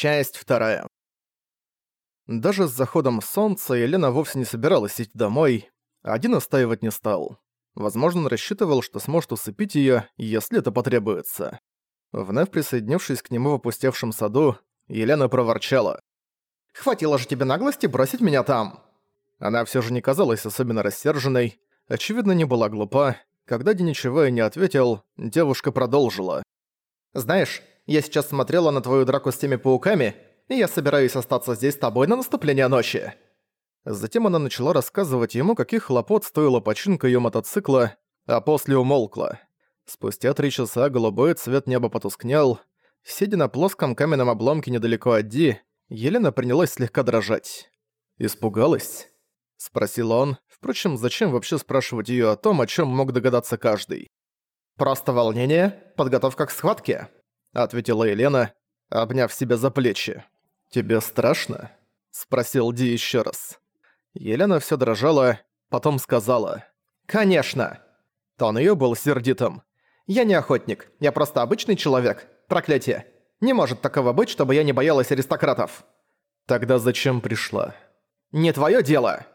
Часть вторая. Даже с заходом солнца Елена вовсе не собиралась идти домой, один остаивать не стал. Возможно, он рассчитывал, что сможет усыпить её, если это потребуется. Вновь присоединившись к нему в опустевшем саду, Елена проворчала. «Хватило же тебе наглости бросить меня там!» Она всё же не казалась особенно рассерженной, очевидно, не была глупа. Когда Ди ничего и не ответил, девушка продолжила. «Знаешь, я сейчас смотрела на твою драку с теми пауками, и я собираюсь остаться здесь с тобой на наступление ночи». Затем она начала рассказывать ему, каких хлопот стоила починка её мотоцикла, а после умолкла. Спустя три часа голубой цвет неба потускнел. Сидя на плоском каменном обломке недалеко от Ди, Елена принялась слегка дрожать. «Испугалась?» — спросил он. Впрочем, зачем вообще спрашивать её о том, о чём мог догадаться каждый? «Просто волнение, подготовка к схватке», — ответила Елена, обняв себя за плечи. «Тебе страшно?» — спросил Ди ещё раз. Елена всё дрожала, потом сказала. «Конечно!» Тон её был сердитым. «Я не охотник, я просто обычный человек. Проклятие. Не может такого быть, чтобы я не боялась аристократов». «Тогда зачем пришла?» «Не твоё дело!»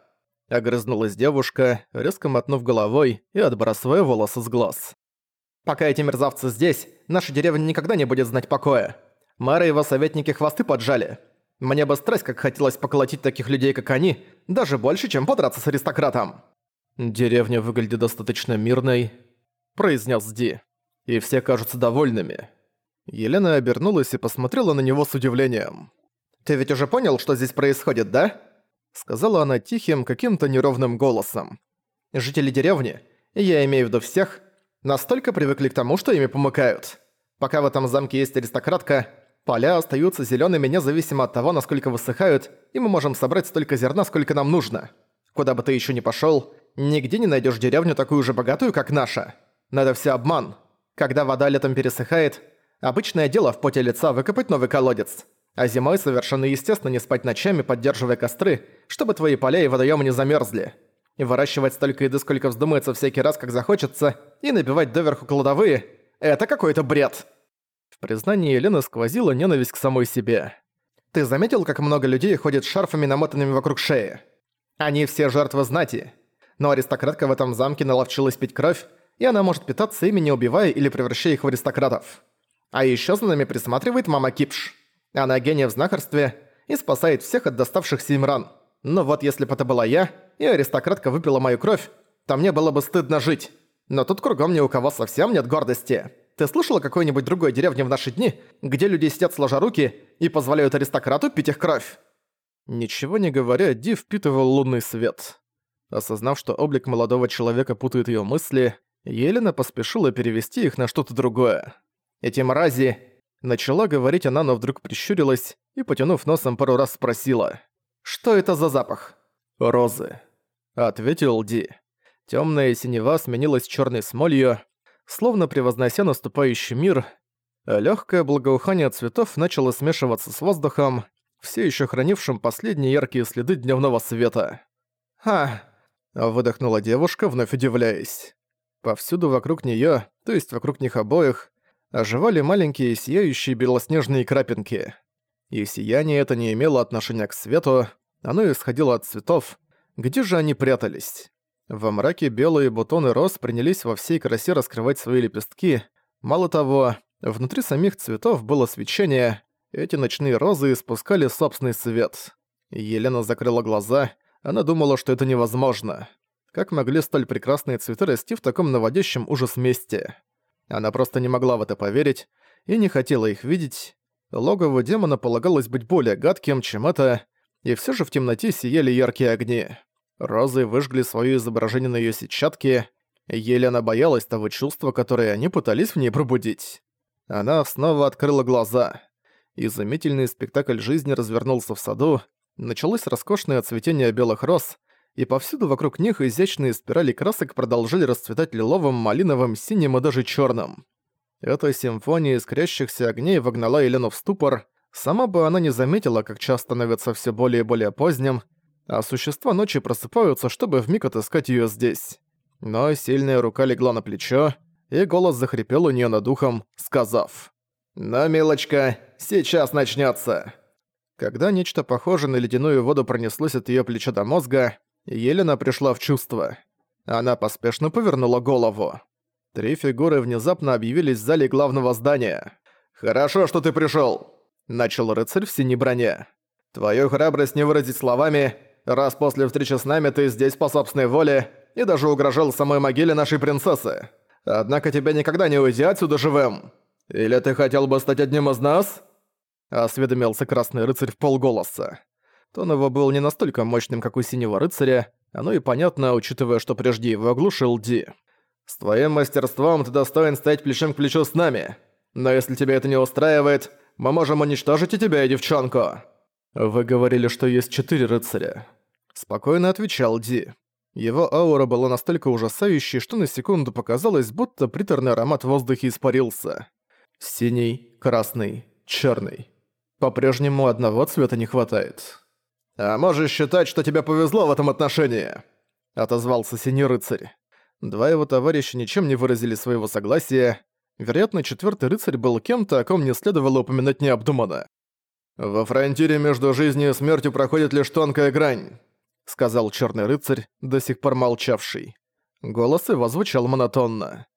Огрызнулась девушка, резко мотнув головой и отбрасывая волосы с глаз. «Пока эти мерзавцы здесь, наша деревня никогда не будет знать покоя. Мэр и его советники хвосты поджали. Мне бы страсть как хотелось поколотить таких людей, как они, даже больше, чем подраться с аристократом». «Деревня выглядит достаточно мирной», — произнес Ди. «И все кажутся довольными». Елена обернулась и посмотрела на него с удивлением. «Ты ведь уже понял, что здесь происходит, да?» Сказала она тихим, каким-то неровным голосом. «Жители деревни, я имею в виду всех, настолько привыкли к тому, что ими помыкают. Пока в этом замке есть аристократка, поля остаются зелеными независимо от того, насколько высыхают, и мы можем собрать столько зерна, сколько нам нужно. Куда бы ты еще ни пошел, нигде не найдешь деревню такую же богатую, как наша. Но это все обман. Когда вода летом пересыхает, обычное дело в поте лица выкопать новый колодец. А зимой совершенно естественно не спать ночами, поддерживая костры, чтобы твои поля и водоемы не замерзли. И выращивать столько еды, сколько вздумается всякий раз, как захочется, и набивать доверху кладовые – это какой-то бред. В признании Елены сквозила ненависть к самой себе. Ты заметил, как много людей ходят с шарфами, намотанными вокруг шеи? Они все жертвы знати. Но аристократка в этом замке наловчилась пить кровь, и она может питаться ими, не убивая или превращая их в аристократов. А еще за нами присматривает мама Кипш. Она гения в знахарстве и спасает всех от доставшихся им ран. Но вот если бы это была я, и аристократка выпила мою кровь, то мне было бы стыдно жить. Но тут кругом ни у кого совсем нет гордости. Ты слышала какой-нибудь другой деревне в наши дни, где люди сидят сложа руки и позволяют аристократу пить их кровь?» Ничего не говоря, Ди впитывал лунный свет. Осознав, что облик молодого человека путает её мысли, Елена поспешила перевести их на что-то другое. Эти мрази Начала говорить она, но вдруг прищурилась и, потянув носом пару раз спросила. «Что это за запах?» «Розы», — ответил Ди. Тёмная синева сменилась чёрной смолью, словно превознося наступающий мир. Лёгкое благоухание цветов начало смешиваться с воздухом, все ещё хранившим последние яркие следы дневного света. «Ха!» — выдохнула девушка, вновь удивляясь. Повсюду вокруг неё, то есть вокруг них обоих, оживали маленькие сияющие белоснежные крапинки. И сияние это не имело отношения к свету, оно исходило от цветов. Где же они прятались? Во мраке белые бутоны роз принялись во всей красе раскрывать свои лепестки. Мало того, внутри самих цветов было свечение, эти ночные розы испускали собственный свет. Елена закрыла глаза, она думала, что это невозможно. Как могли столь прекрасные цветы расти в таком наводящем ужас месте? Она просто не могла в это поверить и не хотела их видеть. Логово демона полагалось быть более гадким, чем это, и все же в темноте сияли яркие огни. Розы выжгли свое изображение на ее сетчатке, еле она боялась того чувства, которое они пытались в ней пробудить. Она снова открыла глаза. Изумительный спектакль жизни развернулся в саду, началось роскошное цветение белых роз, и повсюду вокруг них изящные спирали красок продолжали расцветать лиловым, малиновым, синим и даже черным. Эта симфония искрящихся огней вогнала Елену в ступор, сама бы она не заметила, как час становится все более и более поздним, а существа ночи просыпаются, чтобы вмиг отыскать ее здесь. Но сильная рука легла на плечо, и голос захрипел у нее над ухом, сказав «Ну, милочка, Сейчас начнется. Когда нечто похожее на ледяную воду пронеслось от ее плеча до мозга, Елена пришла в чувство. Она поспешно повернула голову. Три фигуры внезапно объявились в зале главного здания. «Хорошо, что ты пришел, начал рыцарь в синей броне. «Твою храбрость не выразить словами, раз после встречи с нами ты здесь по собственной воле и даже угрожал самой могиле нашей принцессы. Однако тебя никогда не уйти отсюда живым. Или ты хотел бы стать одним из нас?» Осведомился Красный Рыцарь в полголоса. Тон его был не настолько мощным, как у Синего Рыцаря, оно и понятно, учитывая, что прежде его оглушил Ди. «С твоим мастерством ты достоин стоять плечом к плечу с нами. Но если тебя это не устраивает, мы можем уничтожить и тебя, и девчонку». «Вы говорили, что есть четыре рыцаря». Спокойно отвечал Ди. Его аура была настолько ужасающей, что на секунду показалось, будто приторный аромат в воздухе испарился. Синий, красный, черный. По-прежнему одного цвета не хватает. «А можешь считать, что тебе повезло в этом отношении», — отозвался синий рыцарь. Два его товарища ничем не выразили своего согласия. Вероятно, четвертый рыцарь был кем-то, о ком не следовало упоминать необдуманно. «Во фронтире между жизнью и смертью проходит лишь тонкая грань», — сказал черный рыцарь, до сих пор молчавший. Голос его звучал монотонно.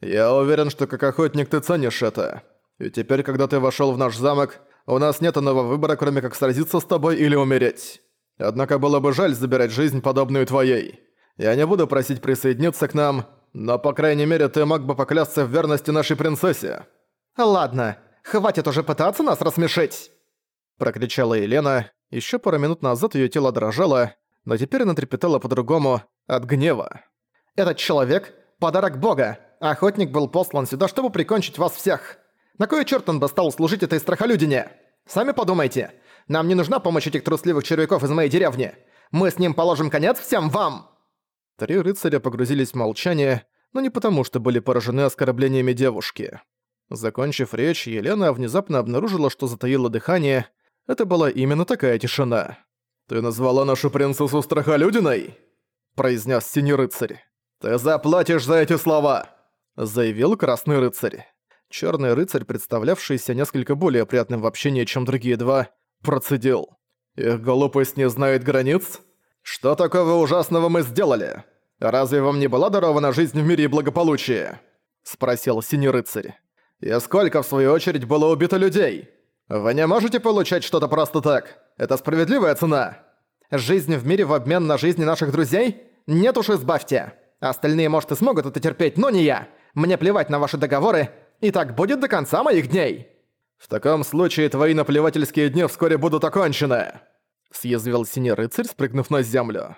«Я уверен, что как охотник ты ценишь это. И теперь, когда ты вошел в наш замок, у нас нет иного выбора, кроме как сразиться с тобой или умереть. Однако было бы жаль забирать жизнь, подобную твоей. Я не буду просить присоединиться к нам, но, по крайней мере, ты мог бы поклясться в верности нашей принцессе». «Ладно, хватит уже пытаться нас рассмешить!» Прокричала Елена. Еще пару минут назад ее тело дрожало, но теперь она трепетала по-другому, от гнева. «Этот человек — подарок бога. Охотник был послан сюда, чтобы прикончить вас всех. На кой черт он бы стал служить этой страхолюдине? Сами подумайте. Нам не нужна помощь этих трусливых червяков из моей деревни. Мы с ним положим конец всем вам!» Три рыцаря погрузились в молчание, но не потому, что были поражены оскорблениями девушки. Закончив речь, Елена внезапно обнаружила, что затаила дыхание. Это была именно такая тишина. «Ты назвала нашу принцессу страхолюдиной?» – произнес синий рыцарь. «Ты заплатишь за эти слова!» – заявил красный рыцарь. Черный рыцарь, представлявшийся несколько более приятным в общении, чем другие два, процедил. «Их глупость не знает границ? Что такого ужасного мы сделали? Разве вам не была дарована жизнь в мире и благополучие?» Спросил синий рыцарь. «И сколько, в свою очередь, было убито людей? Вы не можете получать что-то просто так? Это справедливая цена?» «Жизнь в мире в обмен на жизни наших друзей? Нет уж, избавьте. Остальные, может, и смогут это терпеть, но не я. Мне плевать на ваши договоры, и так будет до конца моих дней!» «В таком случае твои наплевательские дни вскоре будут окончены!» Съязвил синий рыцарь, спрыгнув на землю.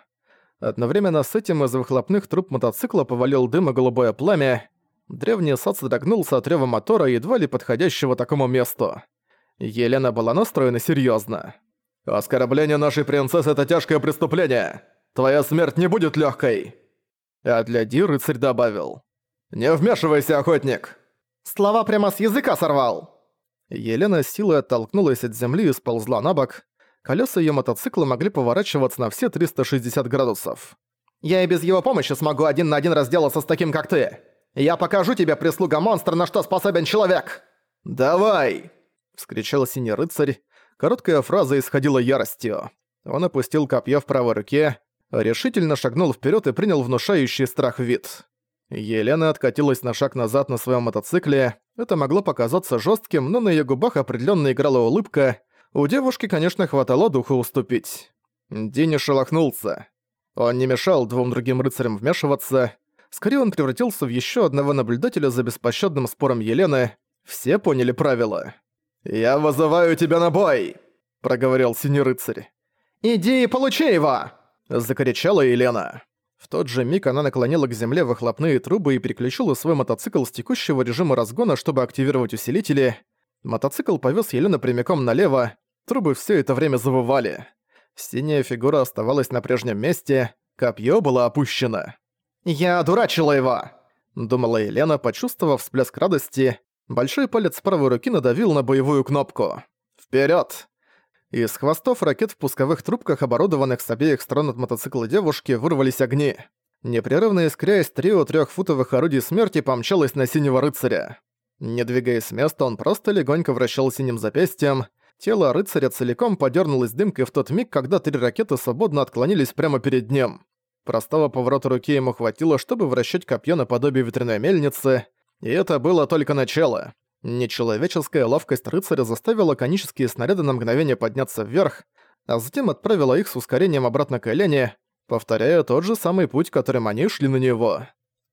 Одновременно с этим из выхлопных труб мотоцикла повалил дым и голубое пламя. Древний сад содрогнулся от рёва мотора, едва ли подходящего такому месту. Елена была настроена серьёзно. «Оскорбление нашей принцессы — это тяжкое преступление! Твоя смерть не будет лёгкой!» А для Ди рыцарь добавил. «Не вмешивайся, охотник!» Слова прямо с языка сорвал!» Елена силой оттолкнулась от земли и сползла на бок. Колеса её мотоцикла могли поворачиваться на все 360 градусов. «Я и без его помощи смогу один на один разделаться с таким, как ты! Я покажу тебе, прислуга монстра, на что способен человек!» «Давай!» — вскричал синий рыцарь. Короткая фраза исходила яростью. Он опустил копье в правой руке, решительно шагнул вперед и принял внушающий страх вид. Елена откатилась на шаг назад на своем мотоцикле. Это могло показаться жестким, но на ее губах определенно играла улыбка. У девушки, конечно, хватало духа уступить. Дини шелохнулся. Он не мешал двум другим рыцарям вмешиваться. Скорее он превратился в еще одного наблюдателя за беспощадным спором Елены. Все поняли правила. «Я вызываю тебя на бой!» – проговорил синий рыцарь. «Иди и получи его!» – закричала Елена. В тот же миг она наклонила к земле выхлопные трубы и переключила свой мотоцикл с текущего режима разгона, чтобы активировать усилители. Мотоцикл повез Елену прямиком налево, трубы все это время завывали. Синяя фигура оставалась на прежнем месте, копье было опущено. «Я дурачила его!» — думала Елена, почувствовав всплеск радости. Большой палец правой руки надавил на боевую кнопку. «Вперёд!» Из хвостов ракет в пусковых трубках, оборудованных с обеих сторон от мотоцикла девушки, вырвались огни. Непрерывно искряясь, трио трехфутовых орудий смерти помчалось на синего рыцаря. Не двигаясь с места, он просто легонько вращал синим запястьем. Тело рыцаря целиком подернулось дымкой в тот миг, когда три ракеты свободно отклонились прямо перед ним. Простого поворота руки ему хватило, чтобы вращать копье наподобие ветряной мельницы, и это было только начало. Нечеловеческая ловкость рыцаря заставила конические снаряды на мгновение подняться вверх, а затем отправила их с ускорением обратно к Элене, повторяя тот же самый путь, которым они шли на него.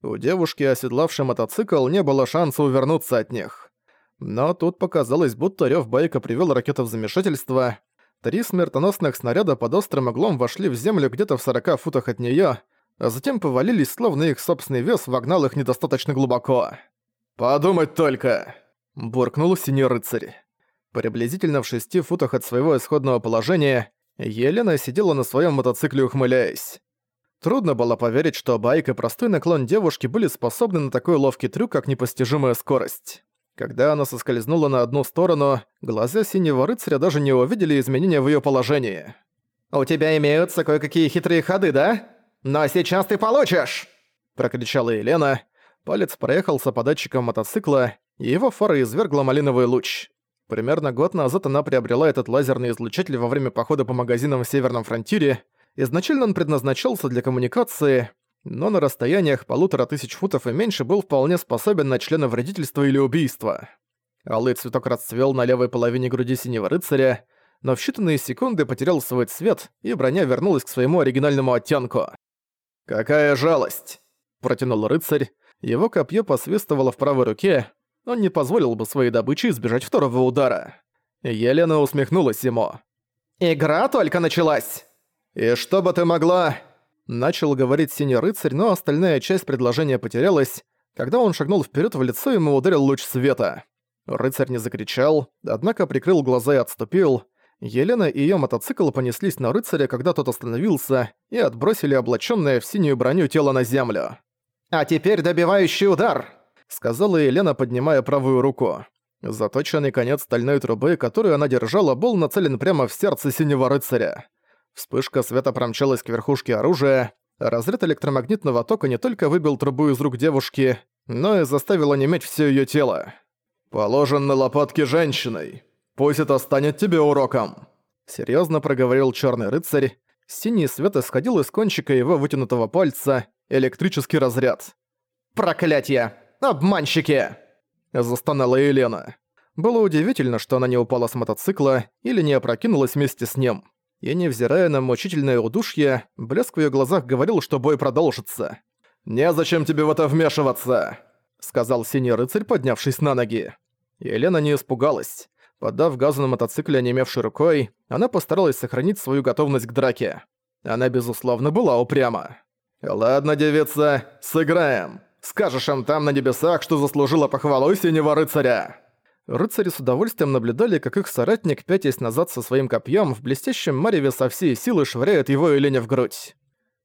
У девушки, оседлавшей мотоцикл, не было шанса увернуться от них. Но тут показалось, будто рёв байка привел ракету в замешательство. Три смертоносных снаряда под острым углом вошли в землю где-то в 40 футах от неё, а затем повалились, словно их собственный вес вогнал их недостаточно глубоко. «Подумать только!» – буркнул синий рыцарь. Приблизительно в шести футах от своего исходного положения Елена сидела на своем мотоцикле, ухмыляясь. Трудно было поверить, что байк и простой наклон девушки были способны на такой ловкий трюк, как непостижимая скорость. Когда она соскользнула на одну сторону, глаза синего рыцаря даже не увидели изменения в ее положении. «У тебя имеются кое-какие хитрые ходы, да? Но сейчас ты получишь!» Прокричала Елена. Палец проехался по датчикам мотоцикла, и его фара извергла малиновый луч. Примерно год назад она приобрела этот лазерный излучатель во время похода по магазинам в Северном фронтире. Изначально он предназначался для коммуникации, но на расстояниях полутора тысяч футов и меньше был вполне способен на члена вредительства или убийства. Алый цветок расцвел на левой половине груди синего рыцаря, но в считанные секунды потерял свой цвет, и броня вернулась к своему оригинальному оттенку. «Какая жалость!» – протянул рыцарь. Его копье посвистывало в правой руке, он не позволил бы своей добыче избежать второго удара. Елена усмехнулась ему. «Игра только началась!» «И что бы ты могла...» Начал говорить синий рыцарь, но остальная часть предложения потерялась. Когда он шагнул вперед, в лицо ему ударил луч света. Рыцарь не закричал, однако прикрыл глаза и отступил. Елена и ее мотоцикл понеслись на рыцаря, когда тот остановился, и отбросили облаченное в синюю броню тело на землю. «А теперь добивающий удар!» сказала Елена, поднимая правую руку. Заточенный конец стальной трубы, которую она держала, был нацелен прямо в сердце синего рыцаря. Вспышка света промчалась к верхушке оружия, разряд электромагнитного тока не только выбил трубу из рук девушки, но и заставил онеметь все ее тело. «Положен на лопатки женщиной. Пусть это станет тебе уроком!» Серьезно проговорил черный рыцарь. Синий свет исходил из кончика его вытянутого пальца, электрический разряд. «Проклятье!» «Обманщики!» – застонала Елена. Было удивительно, что она не упала с мотоцикла или не опрокинулась вместе с ним. И невзирая на мучительное удушье, блеск в её глазах говорил, что бой продолжится. «Незачем тебе в это вмешиваться!» — сказал синий рыцарь, поднявшись на ноги. Елена не испугалась. Подав газу на мотоцикле онемевшей рукой, она постаралась сохранить свою готовность к драке. Она, безусловно, была упряма. «Ладно, девица, сыграем!» Скажешь им там на небесах, что заслужила похвалу синего рыцаря!» Рыцари с удовольствием наблюдали, как их соратник, пятясь назад со своим копьем, в блестящем мареве со всей силы швыряет его Елене в грудь.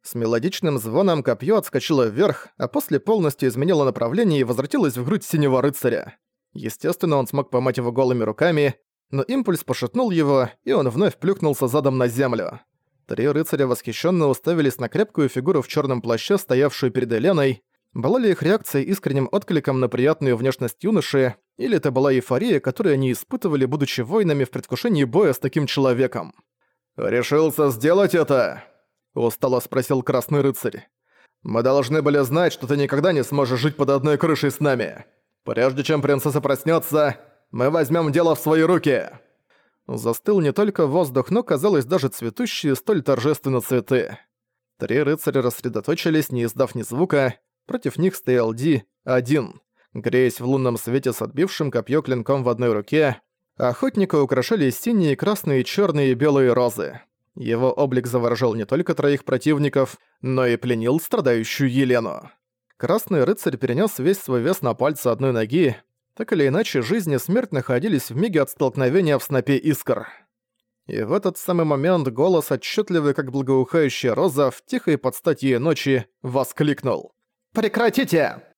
С мелодичным звоном копье отскочило вверх, а после полностью изменило направление и возвратилось в грудь синего рыцаря. Естественно, он смог поймать его голыми руками, но импульс пошатнул его, и он вновь плюхнулся задом на землю. Три рыцаря восхищенно уставились на крепкую фигуру в черном плаще, стоявшую перед Еленой, была ли их реакция искренним откликом на приятную внешность юноши, или это была эйфория, которую они испытывали, будучи воинами в предвкушении боя с таким человеком? «Решился сделать это?» – устало спросил Красный Рыцарь. «Мы должны были знать, что ты никогда не сможешь жить под одной крышей с нами. Прежде чем принцесса проснется, мы возьмем дело в свои руки!» Застыл не только воздух, но, казалось, даже цветущие столь торжественно цветы. Три рыцаря рассредоточились, не издав ни звука, Против них стоял Ди, один, греясь в лунном свете с отбившим копье клинком в одной руке. Охотника украшали синие, красные, черные и белые розы. Его облик заворожил не только троих противников, но и пленил страдающую Елену. Красный рыцарь перенес весь свой вес на пальцы одной ноги. Так или иначе, жизнь и смерть находились в миге от столкновения в снопе искр. И в этот самый момент голос, отчетливый как благоухающая роза, в тихой подстать ей ночи, воскликнул. «Прекратите!»